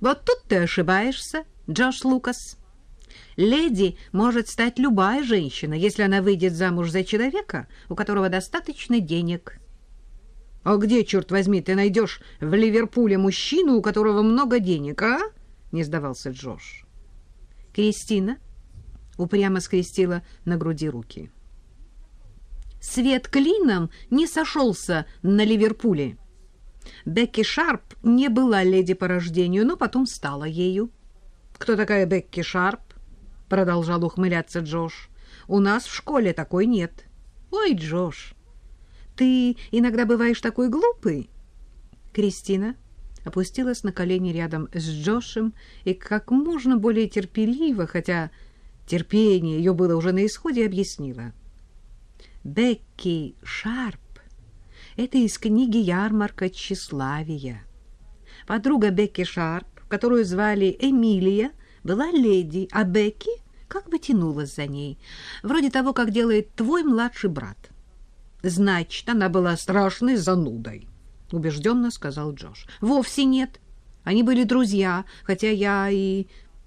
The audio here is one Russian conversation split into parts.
Вот тут ты ошибаешься, Джош Лукас. Леди может стать любая женщина, если она выйдет замуж за человека, у которого достаточно денег. А где, черт возьми, ты найдешь в Ливерпуле мужчину, у которого много денег, а? Не сдавался Джош. Кристина упрямо скрестила на груди руки. Свет клином не сошелся на Ливерпуле. Бекки Шарп не была леди по рождению, но потом стала ею. «Кто такая Бекки Шарп?» — продолжал ухмыляться Джош. «У нас в школе такой нет». «Ой, Джош, ты иногда бываешь такой глупый». Кристина опустилась на колени рядом с Джошем и как можно более терпеливо, хотя терпение ее было уже на исходе, объяснила. «Бекки Шарп это из книги «Ярмарка тщеславия». Подруга Бекки Шарп, которую звали Эмилия, была леди, а Бекки как бы тянулась за ней, вроде того, как делает твой младший брат. Значит, она была страшной занудой, убежденно сказал Джош. Вовсе нет. Они были друзья, хотя я и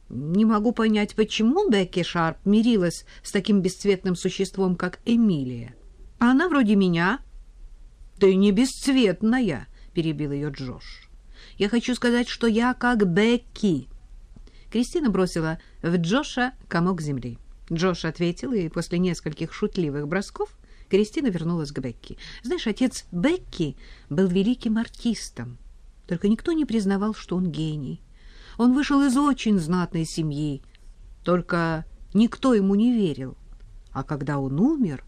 не могу понять, почему Бекки Шарп мирилась с таким бесцветным существом, как Эмилия. Она вроде меня ты не бесцветная, перебил ее Джош. Я хочу сказать, что я как Бекки. Кристина бросила в Джоша комок земли. Джош ответил, и после нескольких шутливых бросков Кристина вернулась к Бекки. Знаешь, отец Бекки был великим артистом, только никто не признавал, что он гений. Он вышел из очень знатной семьи, только никто ему не верил. А когда он умер,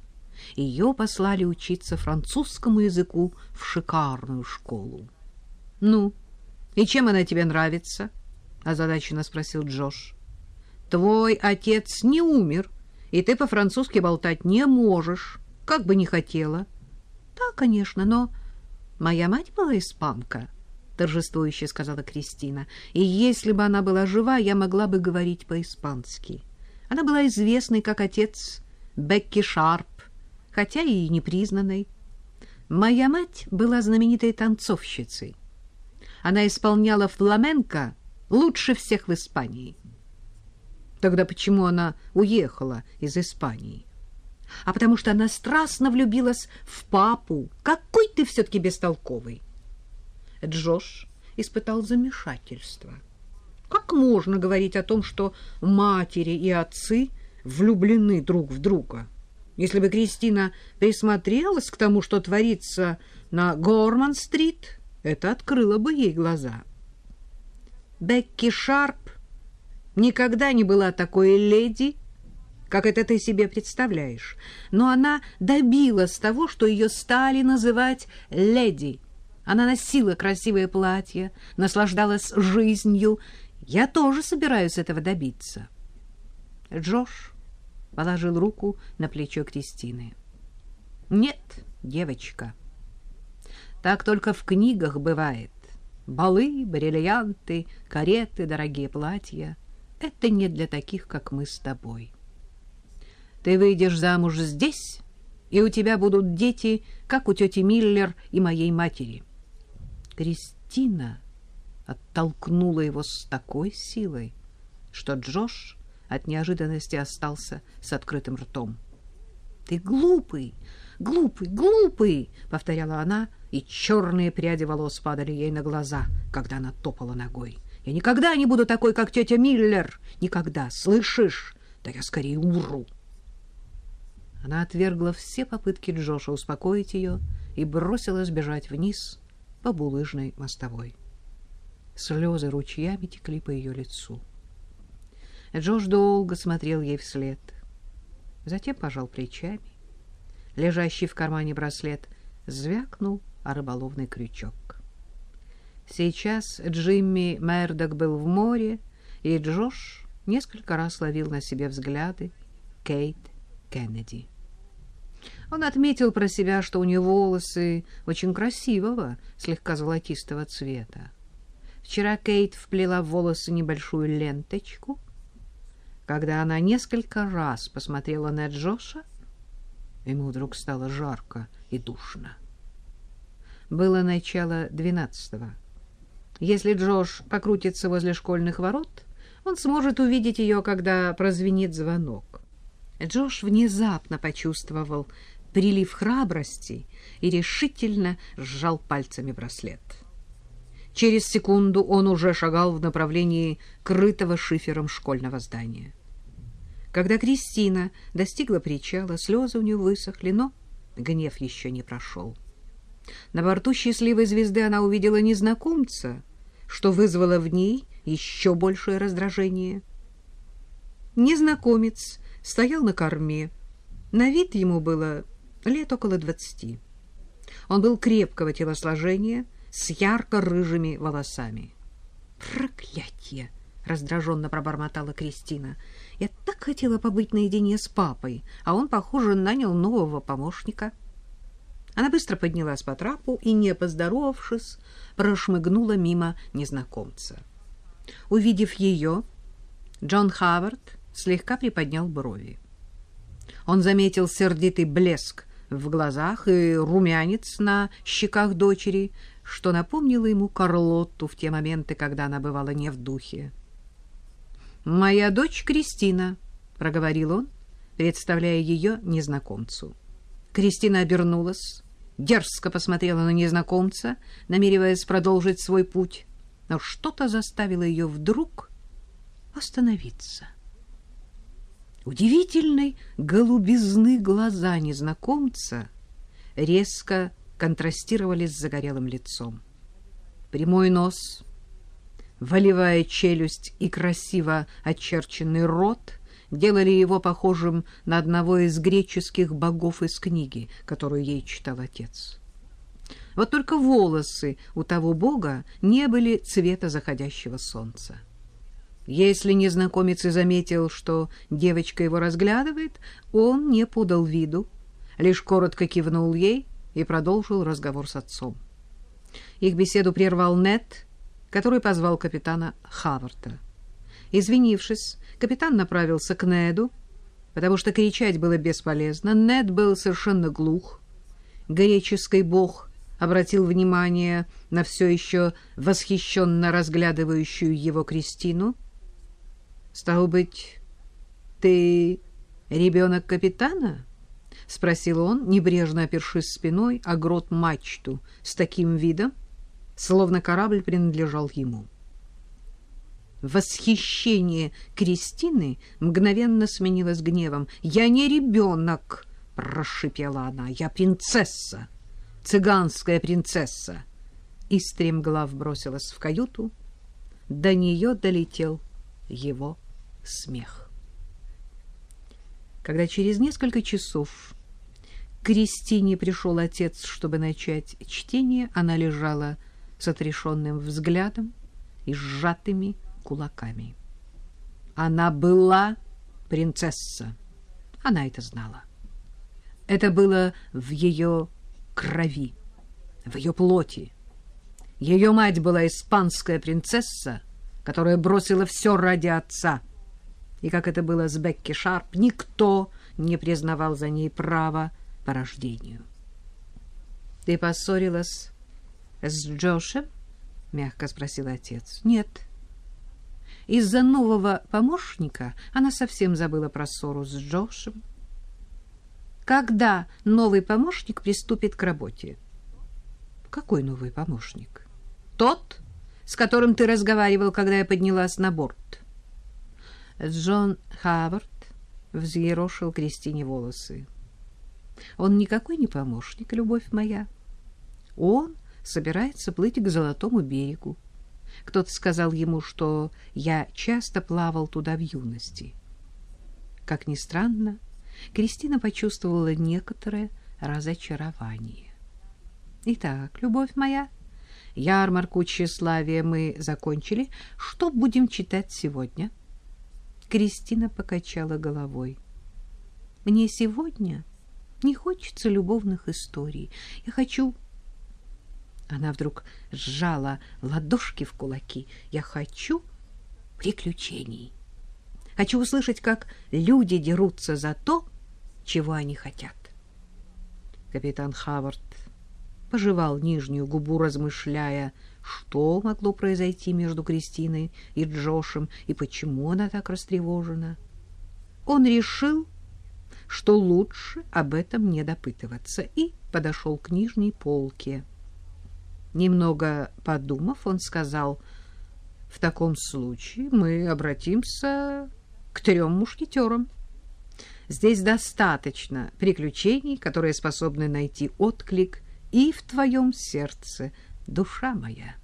ее послали учиться французскому языку в шикарную школу. — Ну, и чем она тебе нравится? — озадаченно спросил Джош. — Твой отец не умер, и ты по-французски болтать не можешь, как бы не хотела. — Да, конечно, но моя мать была испанка, — торжествующе сказала Кристина. — И если бы она была жива, я могла бы говорить по-испански. Она была известной как отец Бекки Шарп, хотя и непризнанной. Моя мать была знаменитой танцовщицей. Она исполняла фламенко лучше всех в Испании. Тогда почему она уехала из Испании? А потому что она страстно влюбилась в папу. Какой ты все-таки бестолковый! Джош испытал замешательство. Как можно говорить о том, что матери и отцы влюблены друг в друга? — если бы Кристина присмотрелась к тому, что творится на Горман-стрит, это открыло бы ей глаза. Бекки Шарп никогда не была такой леди, как это ты себе представляешь, но она добилась того, что ее стали называть леди. Она носила красивое платье, наслаждалась жизнью. Я тоже собираюсь этого добиться. Джош положил руку на плечо Кристины. «Нет, девочка, так только в книгах бывает. Балы, бриллианты, кареты, дорогие платья — это не для таких, как мы с тобой. Ты выйдешь замуж здесь, и у тебя будут дети, как у тети Миллер и моей матери». Кристина оттолкнула его с такой силой, что Джош от неожиданности остался с открытым ртом. «Ты глупый, глупый, глупый!» — повторяла она, и черные пряди волос падали ей на глаза, когда она топала ногой. «Я никогда не буду такой, как тетя Миллер! Никогда! Слышишь? Да я скорее умру!» Она отвергла все попытки Джоша успокоить ее и бросилась бежать вниз по булыжной мостовой. Слезы ручьями текли по ее лицу. Джош долго смотрел ей вслед. Затем пожал плечами. Лежащий в кармане браслет звякнул о рыболовный крючок. Сейчас Джимми Мердок был в море, и Джош несколько раз ловил на себе взгляды Кейт Кеннеди. Он отметил про себя, что у нее волосы очень красивого, слегка золотистого цвета. Вчера Кейт вплела в волосы небольшую ленточку, когда она несколько раз посмотрела на Джоша, ему вдруг стало жарко и душно. Было начало двенадцатого. Если Джош покрутится возле школьных ворот, он сможет увидеть ее, когда прозвенит звонок. Джош внезапно почувствовал прилив храбрости и решительно сжал пальцами браслет. Через секунду он уже шагал в направлении крытого шифером школьного здания. Когда Кристина достигла причала, слезы у нее высохли, но гнев еще не прошел. На борту счастливой звезды она увидела незнакомца, что вызвало в ней еще большее раздражение. Незнакомец стоял на корме. На вид ему было лет около двадцати. Он был крепкого телосложения, с ярко-рыжими волосами. «Проклятье!» — раздраженно пробормотала Кристина. «Я так хотела побыть наедине с папой, а он, похоже, нанял нового помощника». Она быстро поднялась по трапу и, не поздоровавшись, прошмыгнула мимо незнакомца. Увидев ее, Джон Хавард слегка приподнял брови. Он заметил сердитый блеск в глазах и румянец на щеках дочери, что напомнило ему Карлотту в те моменты, когда она бывала не в духе. «Моя дочь Кристина», — проговорил он, представляя ее незнакомцу. Кристина обернулась, дерзко посмотрела на незнакомца, намереваясь продолжить свой путь, но что-то заставило ее вдруг остановиться. Удивительной голубизны глаза незнакомца резко контрастировали с загорелым лицом. Прямой нос, волевая челюсть и красиво очерченный рот делали его похожим на одного из греческих богов из книги, которую ей читал отец. Вот только волосы у того бога не были цвета заходящего солнца. Если незнакомец и заметил, что девочка его разглядывает, он не подал виду, лишь коротко кивнул ей и продолжил разговор с отцом. Их беседу прервал Нет, который позвал капитана Хаварта. Извинившись, капитан направился к Неду, потому что кричать было бесполезно. Нед был совершенно глух. Греческий бог обратил внимание на все еще восхищенно разглядывающую его Кристину. «Стал быть, ты ребенок капитана?» — спросил он, небрежно опершись спиной о грот мачту, с таким видом, словно корабль принадлежал ему. Восхищение Кристины мгновенно сменилось гневом. «Я не ребенок!» — прошипела она. «Я принцесса! Цыганская принцесса!» И стремглав бросилась в каюту. До нее долетел его смех. Когда через несколько часов к Кристине пришел отец, чтобы начать чтение, она лежала с отрешенным взглядом и сжатыми кулаками. Она была принцесса. Она это знала. Это было в ее крови, в ее плоти. Ее мать была испанская принцесса, которая бросила все ради отца — и, как это было с Бекки Шарп, никто не признавал за ней права по рождению. — Ты поссорилась с Джошем? — мягко спросил отец. — Нет. Из-за нового помощника она совсем забыла про ссору с Джошем. Когда новый помощник приступит к работе? — Какой новый помощник? — Тот, с которым ты разговаривал, когда я поднялась на борт. — Джон Хавард взъерошил Кристине волосы. Он никакой не помощник, любовь моя. Он собирается плыть к Золотому берегу. Кто-то сказал ему, что я часто плавал туда в юности. Как ни странно, Кристина почувствовала некоторое разочарование. Итак, любовь моя, ярмарку тщеславия мы закончили. Что будем читать сегодня? — Кристина покачала головой. Мне сегодня не хочется любовных историй. Я хочу... Она вдруг сжала ладошки в кулаки. Я хочу приключений. Хочу услышать, как люди дерутся за то, чего они хотят. Капитан Хавард пожевал нижнюю губу, размышляя, что могло произойти между Кристиной и Джошем, и почему она так растревожена. Он решил, что лучше об этом не допытываться, и подошел к нижней полке. Немного подумав, он сказал, «В таком случае мы обратимся к трем мушкетерам. Здесь достаточно приключений, которые способны найти отклик и в твоем сердце, душа моя».